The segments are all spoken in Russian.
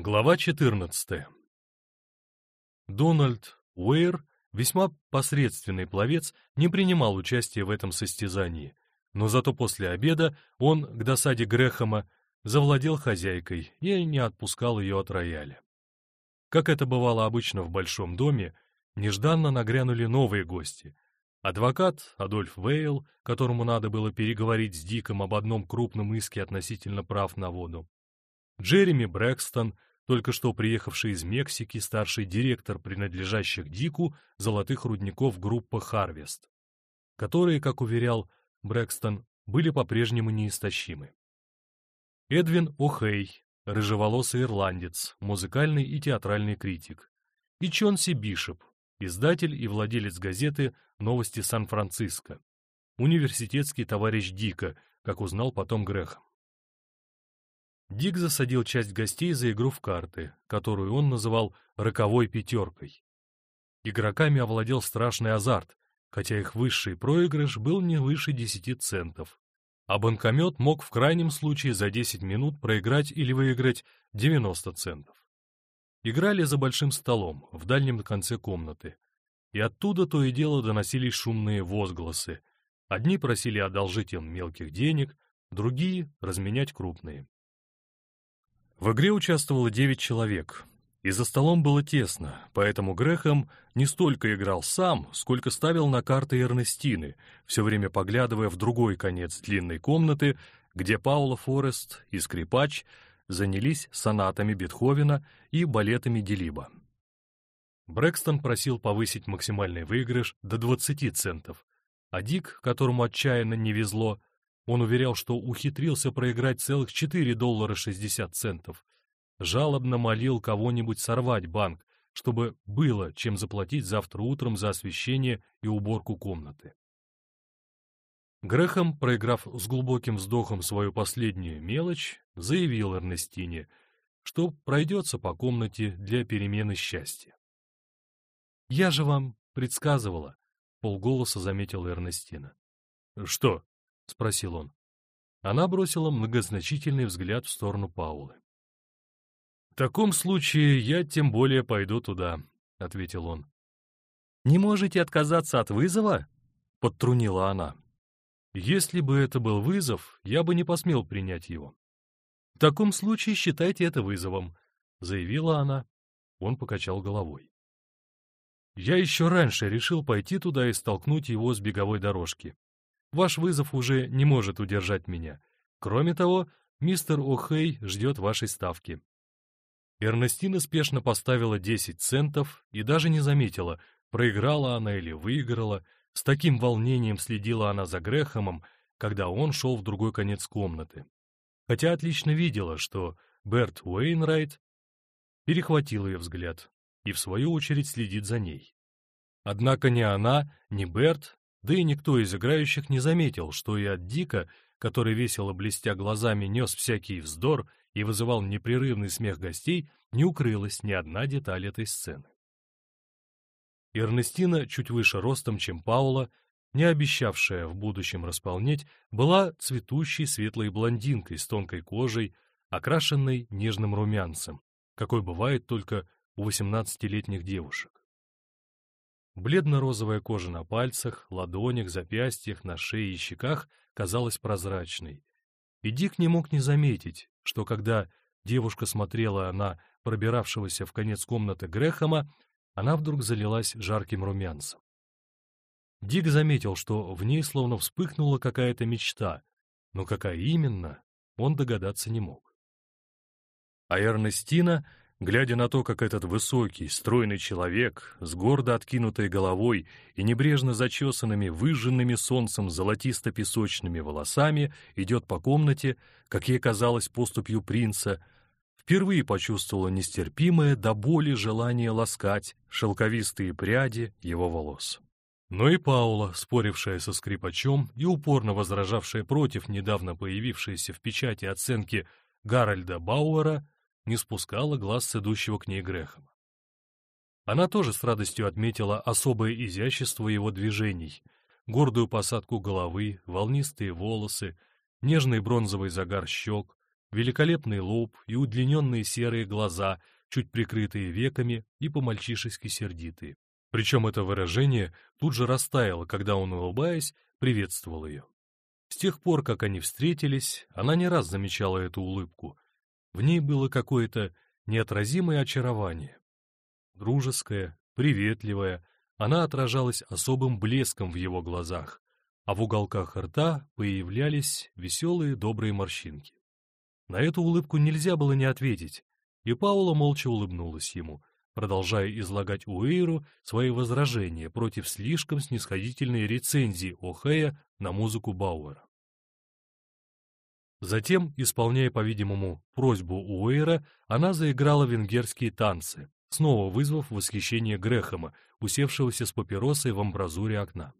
Глава 14. Дональд Уэйр, весьма посредственный пловец, не принимал участия в этом состязании, но зато после обеда он, к досаде Грэхэма, завладел хозяйкой и не отпускал ее от рояля. Как это бывало обычно в большом доме, нежданно нагрянули новые гости. Адвокат Адольф Вейл, которому надо было переговорить с Диком об одном крупном иске относительно прав на воду, Джереми Брэкстон, только что приехавший из Мексики, старший директор принадлежащих Дику золотых рудников группы «Харвест», которые, как уверял Брэкстон, были по-прежнему неистощимы. Эдвин О'Хей, рыжеволосый ирландец, музыкальный и театральный критик, и Чонси Бишоп, издатель и владелец газеты «Новости Сан-Франциско», университетский товарищ Дика, как узнал потом Грехом. Дик засадил часть гостей за игру в карты, которую он называл «роковой пятеркой». Игроками овладел страшный азарт, хотя их высший проигрыш был не выше 10 центов. А банкомет мог в крайнем случае за 10 минут проиграть или выиграть 90 центов. Играли за большим столом, в дальнем конце комнаты. И оттуда то и дело доносились шумные возгласы. Одни просили одолжить им мелких денег, другие — разменять крупные. В игре участвовало девять человек, и за столом было тесно, поэтому Грехом не столько играл сам, сколько ставил на карты Эрнестины, все время поглядывая в другой конец длинной комнаты, где Паула Форест и скрипач занялись сонатами Бетховена и балетами Делиба. Брэкстон просил повысить максимальный выигрыш до 20 центов, а Дик, которому отчаянно не везло, он уверял, что ухитрился проиграть целых 4 доллара 60 центов. Жалобно молил кого-нибудь сорвать банк, чтобы было чем заплатить завтра утром за освещение и уборку комнаты. Грехом, проиграв с глубоким вздохом свою последнюю мелочь, заявил Эрнестине, что пройдется по комнате для перемены счастья. «Я же вам предсказывала», — полголоса заметила Эрнестина. «Что?» — спросил он. Она бросила многозначительный взгляд в сторону Паулы. «В таком случае я тем более пойду туда», — ответил он. «Не можете отказаться от вызова?» — подтрунила она. «Если бы это был вызов, я бы не посмел принять его». «В таком случае считайте это вызовом», — заявила она. Он покачал головой. Я еще раньше решил пойти туда и столкнуть его с беговой дорожки. Ваш вызов уже не может удержать меня. Кроме того, мистер О'Хей ждет вашей ставки». Эрнестина спешно поставила 10 центов и даже не заметила, проиграла она или выиграла. С таким волнением следила она за Грехомом, когда он шел в другой конец комнаты. Хотя отлично видела, что Берт Уэйнрайт перехватил ее взгляд и, в свою очередь, следит за ней. Однако ни она, ни Берт да и никто из играющих не заметил, что и от Дика, который весело блестя глазами нес всякий вздор и вызывал непрерывный смех гостей, не укрылась ни одна деталь этой сцены. Эрнестина, чуть выше ростом, чем Паула, не обещавшая в будущем располнеть, была цветущей светлой блондинкой с тонкой кожей, окрашенной нежным румянцем, какой бывает только у восемнадцатилетних девушек. Бледно-розовая кожа на пальцах, ладонях, запястьях, на шее и щеках казалась прозрачной. И Дик не мог не заметить, что когда девушка смотрела на пробиравшегося в конец комнаты Грехома, она вдруг залилась жарким румянцем. Дик заметил, что в ней словно вспыхнула какая-то мечта, но какая именно, он догадаться не мог. А Эрнестина Глядя на то, как этот высокий, стройный человек с гордо откинутой головой и небрежно зачесанными, выжженными солнцем золотисто-песочными волосами идет по комнате, как ей казалось поступью принца, впервые почувствовала нестерпимое до боли желание ласкать шелковистые пряди его волос. Но и Паула, спорившая со скрипачом и упорно возражавшая против недавно появившейся в печати оценки Гарольда Бауэра, не спускала глаз с идущего к ней Грехома. Она тоже с радостью отметила особое изящество его движений, гордую посадку головы, волнистые волосы, нежный бронзовый загар щек, великолепный лоб и удлиненные серые глаза, чуть прикрытые веками и по-мальчишески сердитые. Причем это выражение тут же растаяло, когда он, улыбаясь, приветствовал ее. С тех пор, как они встретились, она не раз замечала эту улыбку. В ней было какое-то неотразимое очарование. Дружеское, приветливое, она отражалась особым блеском в его глазах, а в уголках рта появлялись веселые добрые морщинки. На эту улыбку нельзя было не ответить, и Паула молча улыбнулась ему, продолжая излагать Уэйру свои возражения против слишком снисходительной рецензии О'Хэя на музыку Бауэра. Затем, исполняя, по-видимому, просьбу Уэйра, она заиграла венгерские танцы, снова вызвав восхищение Грэхэма, усевшегося с папиросой в амбразуре окна.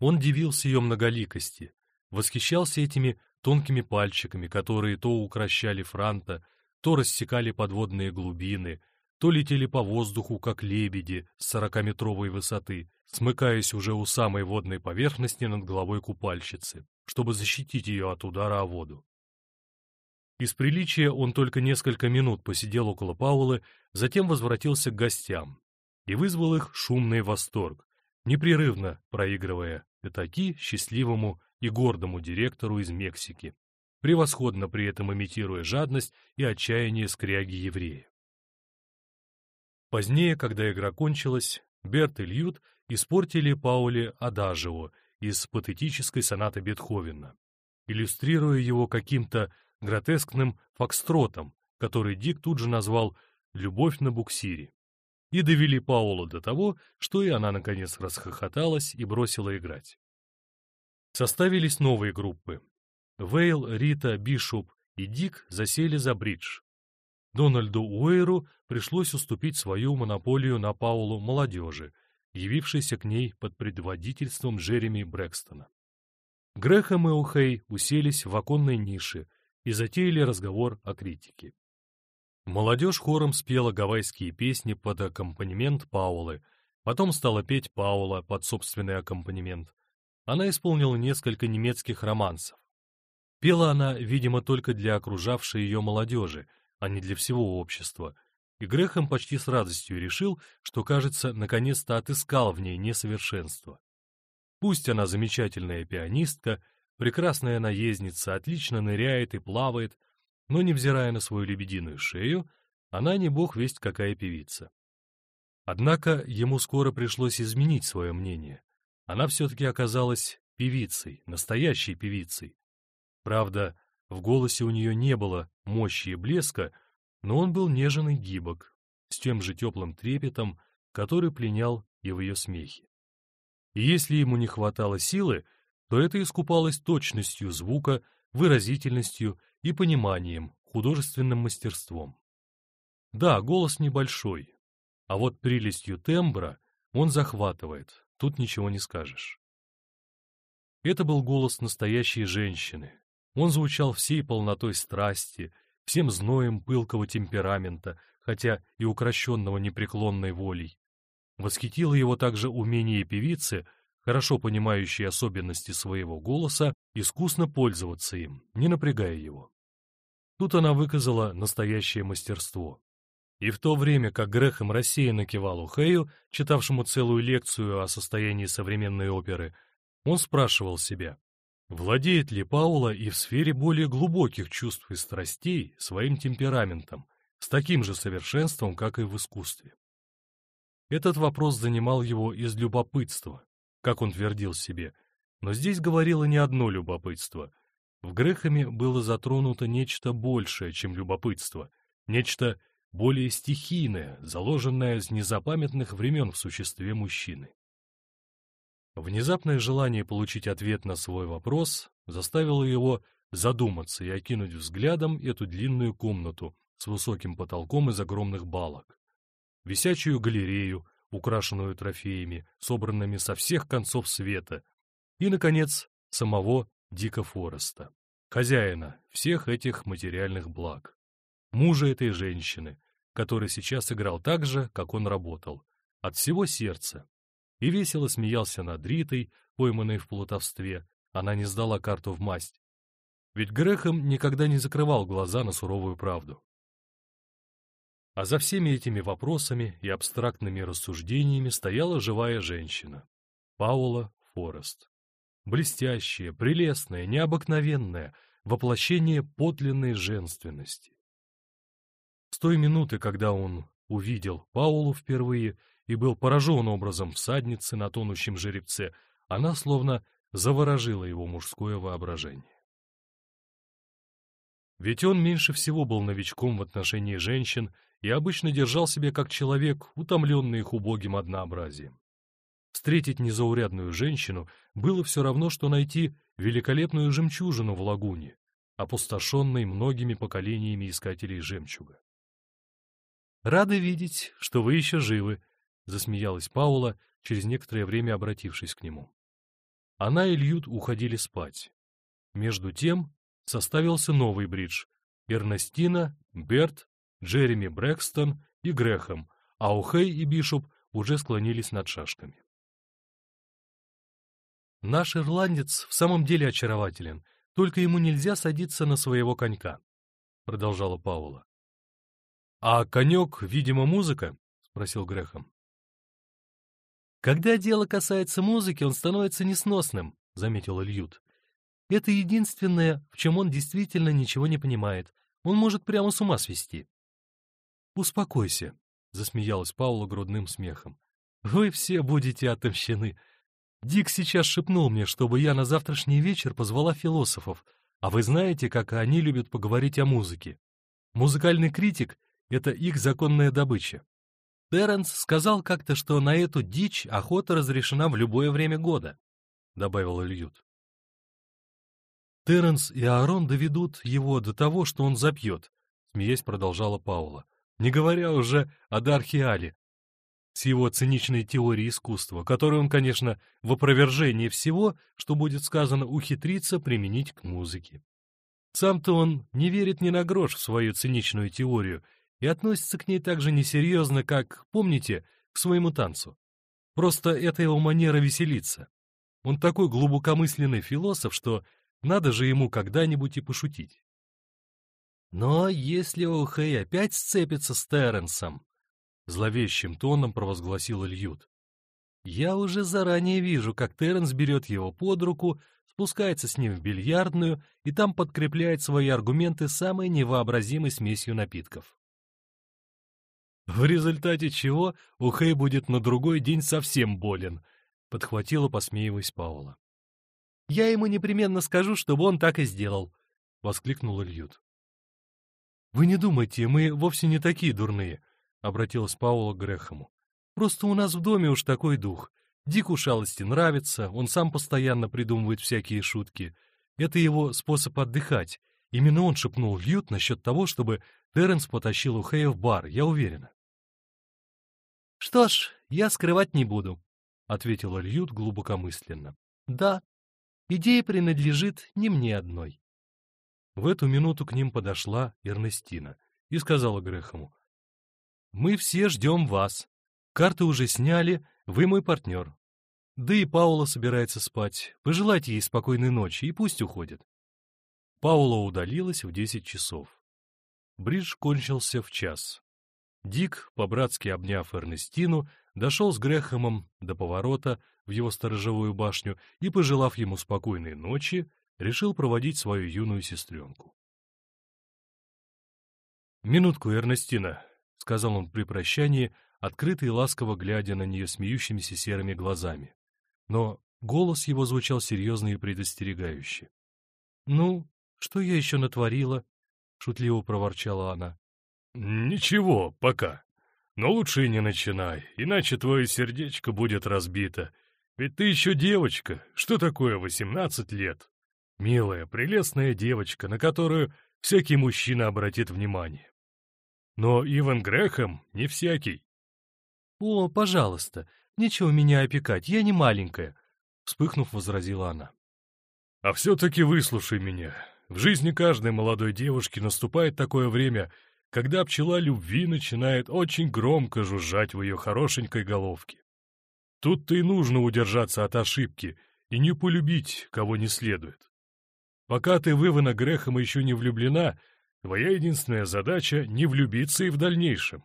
Он дивился ее многоликости, восхищался этими тонкими пальчиками, которые то укращали франта, то рассекали подводные глубины, то летели по воздуху, как лебеди с сорокаметровой высоты, смыкаясь уже у самой водной поверхности над головой купальщицы, чтобы защитить ее от удара о воду. Из приличия он только несколько минут посидел около Паулы, затем возвратился к гостям и вызвал их шумный восторг, непрерывно проигрывая пятаки счастливому и гордому директору из Мексики, превосходно при этом имитируя жадность и отчаяние скряги-еврея. Позднее, когда игра кончилась, Берт и Льют испортили Пауле Адажио из патетической сонаты Бетховена, иллюстрируя его каким-то гротескным фокстротом, который Дик тут же назвал «Любовь на буксире» и довели Паулу до того, что и она наконец расхохоталась и бросила играть. Составились новые группы. Вейл, Рита, Бишоп и Дик засели за бридж. Дональду Уэйру пришлось уступить свою монополию на Паулу молодежи, явившейся к ней под предводительством Джереми Брэкстона. Грэхэм и Ухей уселись в оконной нише и затеяли разговор о критике. Молодежь хором спела гавайские песни под аккомпанемент Паулы, потом стала петь Паула под собственный аккомпанемент. Она исполнила несколько немецких романсов. Пела она, видимо, только для окружавшей ее молодежи, а не для всего общества, и Грехом почти с радостью решил, что, кажется, наконец-то отыскал в ней несовершенство. Пусть она замечательная пианистка, прекрасная наездница, отлично ныряет и плавает, но, невзирая на свою лебединую шею, она не бог весть какая певица. Однако ему скоро пришлось изменить свое мнение. Она все-таки оказалась певицей, настоящей певицей. Правда, в голосе у нее не было мощи и блеска, но он был нежен и гибок, с тем же теплым трепетом, который пленял и в ее смехе. И если ему не хватало силы, то это искупалось точностью звука, выразительностью и пониманием, художественным мастерством. Да, голос небольшой, а вот прелестью тембра он захватывает, тут ничего не скажешь. Это был голос настоящей женщины. Он звучал всей полнотой страсти, всем зноем пылкого темперамента, хотя и укращенного непреклонной волей. Восхитило его также умение певицы, хорошо понимающей особенности своего голоса, искусно пользоваться им, не напрягая его. Тут она выказала настоящее мастерство. И в то время, как Грехом рассеянно кивал Ухею, читавшему целую лекцию о состоянии современной оперы, он спрашивал себя, владеет ли Паула и в сфере более глубоких чувств и страстей своим темпераментом, с таким же совершенством, как и в искусстве. Этот вопрос занимал его из любопытства, как он твердил себе, но здесь говорило не одно любопытство — в Грехаме было затронуто нечто большее, чем любопытство, нечто более стихийное, заложенное с незапамятных времен в существе мужчины. Внезапное желание получить ответ на свой вопрос заставило его задуматься и окинуть взглядом эту длинную комнату с высоким потолком из огромных балок, висячую галерею, украшенную трофеями, собранными со всех концов света, и, наконец, самого Дика Фореста, хозяина всех этих материальных благ, мужа этой женщины, который сейчас играл так же, как он работал, от всего сердца, и весело смеялся над Ритой, пойманной в плутовстве, она не сдала карту в масть. ведь Грехом никогда не закрывал глаза на суровую правду. А за всеми этими вопросами и абстрактными рассуждениями стояла живая женщина — Паула Форест. Блестящая, прелестная, необыкновенная, воплощение подлинной женственности. С той минуты, когда он увидел Паулу впервые и был поражен образом всадницы на тонущем жеребце, она словно заворожила его мужское воображение. Ведь он меньше всего был новичком в отношении женщин и обычно держал себя как человек, утомленный их убогим однообразием. Встретить незаурядную женщину было все равно, что найти великолепную жемчужину в лагуне, опустошенной многими поколениями искателей жемчуга. «Рада видеть, что вы еще живы», — засмеялась Паула, через некоторое время обратившись к нему. Она и Льют уходили спать. Между тем составился новый бридж — Эрнестина, Берт, Джереми Брэкстон и Грехом, а Ухей и Бишоп уже склонились над шашками. «Наш ирландец в самом деле очарователен, только ему нельзя садиться на своего конька», — продолжала Паула. «А конек, видимо, музыка?» — спросил Грехом. «Когда дело касается музыки, он становится несносным», — заметил Ильют. «Это единственное, в чем он действительно ничего не понимает. Он может прямо с ума свести». «Успокойся», — засмеялась Паула грудным смехом. «Вы все будете отомщены. Дик сейчас шепнул мне, чтобы я на завтрашний вечер позвала философов, а вы знаете, как они любят поговорить о музыке. Музыкальный критик — это их законная добыча. Терренс сказал как-то, что на эту дичь охота разрешена в любое время года, — добавил Ильют. Терренс и Аарон доведут его до того, что он запьет, — смеясь продолжала Паула, не говоря уже о Дархиале, с его циничной теорией искусства, которую он, конечно, в опровержении всего, что будет сказано, ухитрится применить к музыке. Сам-то он не верит ни на грош в свою циничную теорию и относится к ней так же несерьезно, как, помните, к своему танцу. Просто это его манера веселиться. Он такой глубокомысленный философ, что надо же ему когда-нибудь и пошутить. Но если О'Хэй опять сцепится с Терренсом, зловещим тоном провозгласил Ильют, я уже заранее вижу, как Терренс берет его под руку, спускается с ним в бильярдную и там подкрепляет свои аргументы самой невообразимой смесью напитков в результате чего Ухей будет на другой день совсем болен, — подхватила, посмеиваясь Паула. — Я ему непременно скажу, чтобы он так и сделал, — воскликнул Ильют. — Вы не думайте, мы вовсе не такие дурные, — обратилась Паула к Грехому. — Просто у нас в доме уж такой дух. Дику шалости нравится, он сам постоянно придумывает всякие шутки. Это его способ отдыхать. Именно он шепнул Льют насчет того, чтобы Терренс потащил Ухея в бар, я уверена. «Что ж, я скрывать не буду», — ответила Льют глубокомысленно. «Да, идея принадлежит не мне одной». В эту минуту к ним подошла Эрнестина и сказала Грехому. «Мы все ждем вас. Карты уже сняли, вы мой партнер. Да и Паула собирается спать. Пожелайте ей спокойной ночи и пусть уходит». Паула удалилась в десять часов. Бридж кончился в час. Дик, по-братски обняв Эрнестину, дошел с Грехомом до поворота в его сторожевую башню и, пожелав ему спокойной ночи, решил проводить свою юную сестренку. «Минутку, Эрнестина», — сказал он при прощании, открыто и ласково глядя на нее смеющимися серыми глазами. Но голос его звучал серьезно и предостерегающе. «Ну, что я еще натворила?» — шутливо проворчала она. «Ничего, пока. Но лучше и не начинай, иначе твое сердечко будет разбито. Ведь ты еще девочка. Что такое восемнадцать лет? Милая, прелестная девочка, на которую всякий мужчина обратит внимание. Но Иван Грехом не всякий». «О, пожалуйста, нечего меня опекать, я не маленькая», — вспыхнув, возразила она. «А все-таки выслушай меня. В жизни каждой молодой девушки наступает такое время, когда пчела любви начинает очень громко жужжать в ее хорошенькой головке. Тут-то и нужно удержаться от ошибки и не полюбить, кого не следует. Пока ты в Ивана Грехома еще не влюблена, твоя единственная задача — не влюбиться и в дальнейшем.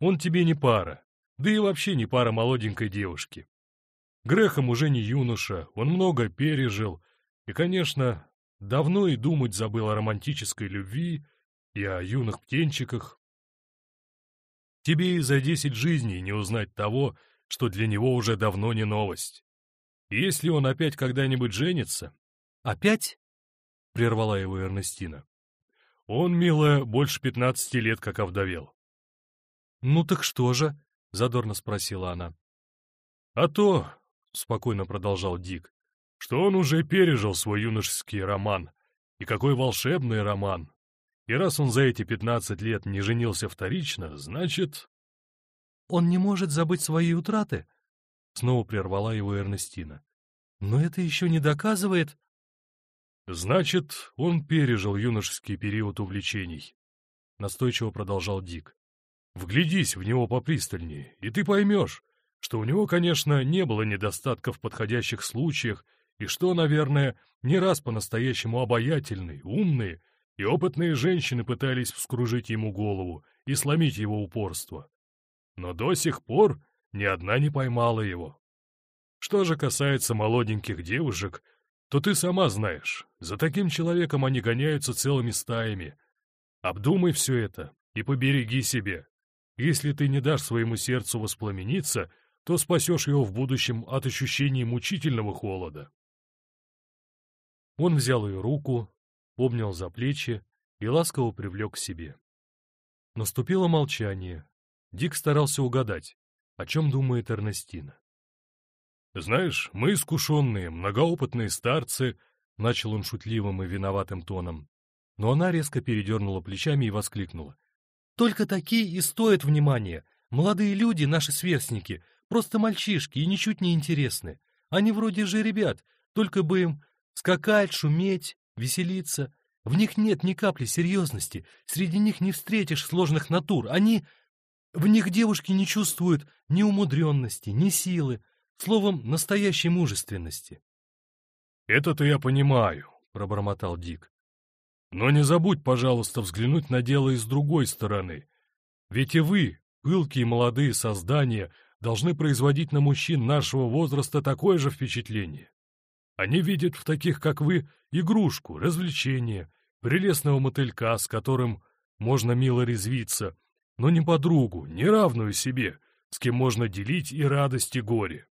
Он тебе не пара, да и вообще не пара молоденькой девушки. Грехом уже не юноша, он много пережил, и, конечно, давно и думать забыл о романтической любви и о юных птенчиках. Тебе и за десять жизней не узнать того, что для него уже давно не новость. И если он опять когда-нибудь женится... «Опять?» — прервала его Эрнестина. «Он, милая, больше пятнадцати лет как овдовел». «Ну так что же?» — задорно спросила она. «А то», — спокойно продолжал Дик, — «что он уже пережил свой юношеский роман. И какой волшебный роман! И раз он за эти пятнадцать лет не женился вторично, значит...» «Он не может забыть свои утраты?» Снова прервала его Эрнестина. «Но это еще не доказывает...» «Значит, он пережил юношеский период увлечений», — настойчиво продолжал Дик. «Вглядись в него попристальнее, и ты поймешь, что у него, конечно, не было недостатков в подходящих случаях, и что, наверное, не раз по-настоящему обаятельные, умные и опытные женщины пытались вскружить ему голову и сломить его упорство. Но до сих пор ни одна не поймала его. Что же касается молоденьких девушек, то ты сама знаешь, за таким человеком они гоняются целыми стаями. Обдумай все это и побереги себе. Если ты не дашь своему сердцу воспламениться, то спасешь его в будущем от ощущений мучительного холода. Он взял ее руку, обнял за плечи и ласково привлек к себе. Наступило молчание. Дик старался угадать, о чем думает Эрнестина. «Знаешь, мы искушенные, многоопытные старцы», — начал он шутливым и виноватым тоном. Но она резко передернула плечами и воскликнула. «Только такие и стоят внимания. Молодые люди, наши сверстники, просто мальчишки и ничуть не интересны. Они вроде же ребят, только бы им скакать, шуметь, веселиться. В них нет ни капли серьезности, среди них не встретишь сложных натур. Они в них девушки не чувствуют ни умудренности, ни силы, словом, настоящей мужественности. «Это-то я понимаю», — пробормотал Дик. «Но не забудь, пожалуйста, взглянуть на дело и с другой стороны. Ведь и вы, пылкие молодые создания, должны производить на мужчин нашего возраста такое же впечатление. Они видят в таких, как вы, игрушку, развлечение, прелестного мотылька, с которым можно мило резвиться, но не подругу, не равную себе, с кем можно делить и радость, и горе.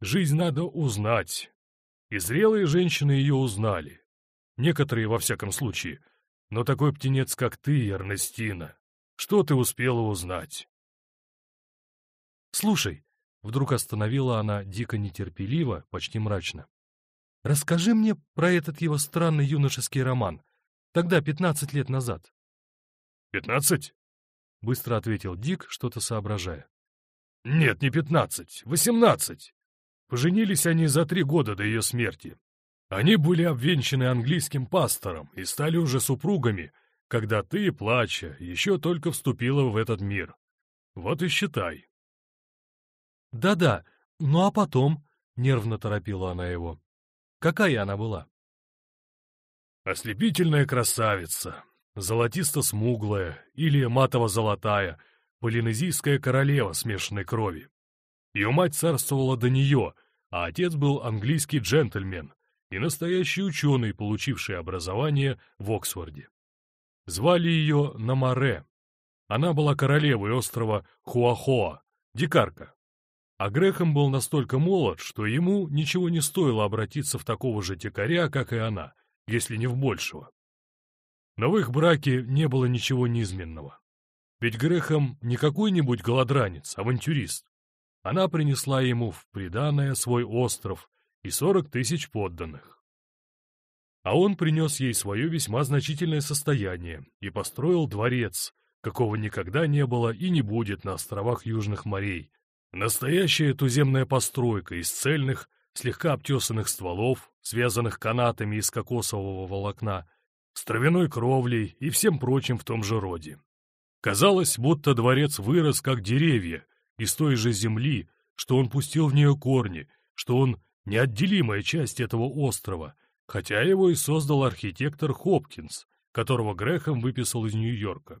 Жизнь надо узнать. И зрелые женщины ее узнали. Некоторые, во всяком случае. Но такой птенец, как ты, Эрнестина, что ты успела узнать? «Слушай», — вдруг остановила она дико нетерпеливо, почти мрачно. «Расскажи мне про этот его странный юношеский роман. Тогда, пятнадцать лет назад». «Пятнадцать?» — быстро ответил Дик, что-то соображая. «Нет, не пятнадцать, восемнадцать. Поженились они за три года до ее смерти. Они были обвенчаны английским пастором и стали уже супругами, когда ты, плача, еще только вступила в этот мир. Вот и считай». «Да-да, ну а потом?» — нервно торопила она его. «Какая она была?» «Ослепительная красавица, золотисто-смуглая или матово-золотая, полинезийская королева смешанной крови. Ее мать царствовала до нее, а отец был английский джентльмен и настоящий ученый, получивший образование в Оксфорде. Звали ее Намаре. Она была королевой острова Хуахоа, дикарка. А Грехом был настолько молод, что ему ничего не стоило обратиться в такого же дикаря, как и она, если не в большего. Но в их браке не было ничего низменного. Ведь Грехом не какой-нибудь голодранец, авантюрист. Она принесла ему в приданое свой остров и сорок тысяч подданных. А он принес ей свое весьма значительное состояние и построил дворец, какого никогда не было и не будет на островах Южных морей. Настоящая туземная постройка из цельных, слегка обтесанных стволов, связанных канатами из кокосового волокна, с травяной кровлей и всем прочим в том же роде. Казалось, будто дворец вырос, как деревья, из той же земли, что он пустил в нее корни, что он неотделимая часть этого острова, хотя его и создал архитектор Хопкинс, которого Грэхэм выписал из Нью-Йорка.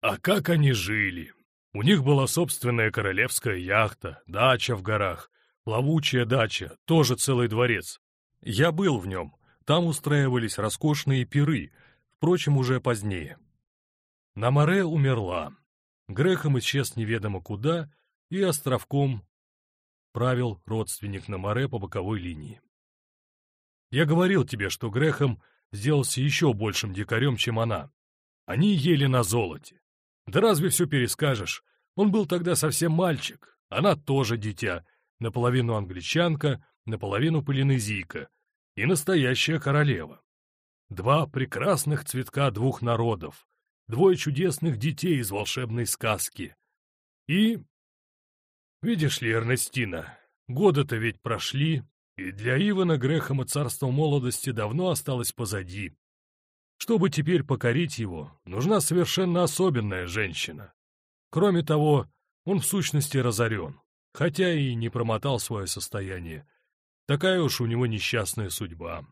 А как они жили! У них была собственная королевская яхта, дача в горах, плавучая дача, тоже целый дворец. Я был в нем, там устраивались роскошные пиры, впрочем, уже позднее. На море умерла. Грехом исчез неведомо куда, и островком правил родственник на море по боковой линии. Я говорил тебе, что Грехом сделался еще большим дикарем, чем она. Они ели на золоте. Да разве все перескажешь? Он был тогда совсем мальчик, она тоже дитя, наполовину англичанка, наполовину полинезийка и настоящая королева. Два прекрасных цветка двух народов, двое чудесных детей из волшебной сказки. И... Видишь ли, Эрнестина, годы-то ведь прошли, и для Ивана Грехома царство молодости давно осталось позади. Чтобы теперь покорить его, нужна совершенно особенная женщина. Кроме того, он в сущности разорен, хотя и не промотал свое состояние. Такая уж у него несчастная судьба.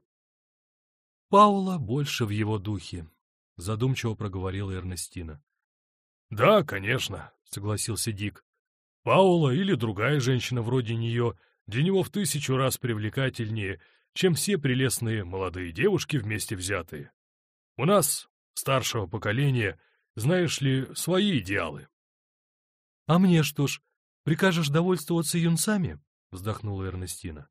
Паула больше в его духе, — задумчиво проговорила Эрнестина. — Да, конечно, — согласился Дик. Паула или другая женщина вроде нее для него в тысячу раз привлекательнее, чем все прелестные молодые девушки вместе взятые. У нас, старшего поколения, знаешь ли, свои идеалы. — А мне что ж, прикажешь довольствоваться юнцами? — вздохнула Эрнестина.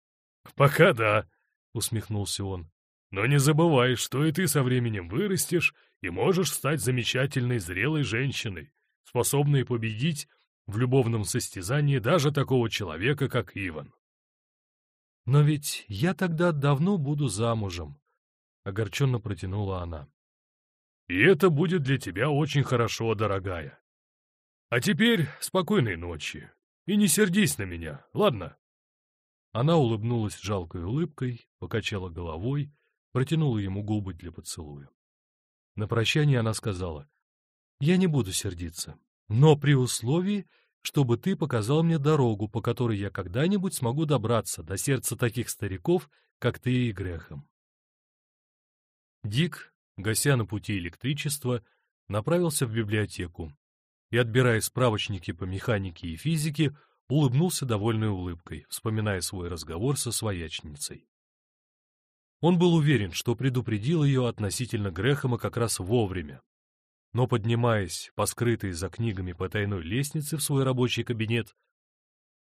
— Пока да, — усмехнулся он. Но не забывай, что и ты со временем вырастешь и можешь стать замечательной зрелой женщиной, способной победить в любовном состязании даже такого человека, как Иван. «Но ведь я тогда давно буду замужем», — огорченно протянула она. «И это будет для тебя очень хорошо, дорогая. А теперь спокойной ночи. И не сердись на меня, ладно?» Она улыбнулась жалкой улыбкой, покачала головой протянула ему губы для поцелуя. На прощание она сказала, «Я не буду сердиться, но при условии, чтобы ты показал мне дорогу, по которой я когда-нибудь смогу добраться до сердца таких стариков, как ты и Грехом». Дик, гася на пути электричества, направился в библиотеку и, отбирая справочники по механике и физике, улыбнулся довольной улыбкой, вспоминая свой разговор со своячницей. Он был уверен, что предупредил ее относительно Грэхэма как раз вовремя. Но, поднимаясь по скрытой за книгами потайной лестнице в свой рабочий кабинет,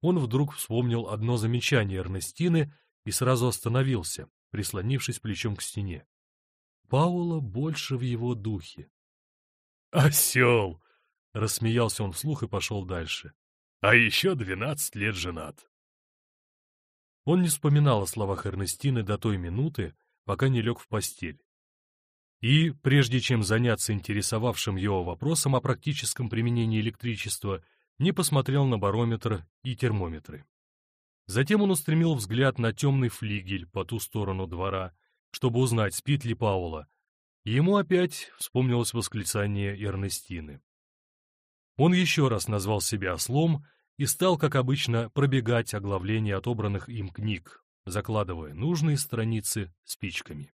он вдруг вспомнил одно замечание Эрнестины и сразу остановился, прислонившись плечом к стене. Паула больше в его духе. «Осел!» — рассмеялся он вслух и пошел дальше. «А еще двенадцать лет женат!» Он не вспоминал о словах Эрнестины до той минуты, пока не лег в постель. И, прежде чем заняться интересовавшим его вопросом о практическом применении электричества, не посмотрел на барометр и термометры. Затем он устремил взгляд на темный флигель по ту сторону двора, чтобы узнать, спит ли Паула. Ему опять вспомнилось восклицание Эрнестины. Он еще раз назвал себя ослом и стал, как обычно, пробегать оглавление отобранных им книг, закладывая нужные страницы спичками.